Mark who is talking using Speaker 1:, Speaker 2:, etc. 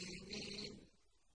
Speaker 1: TV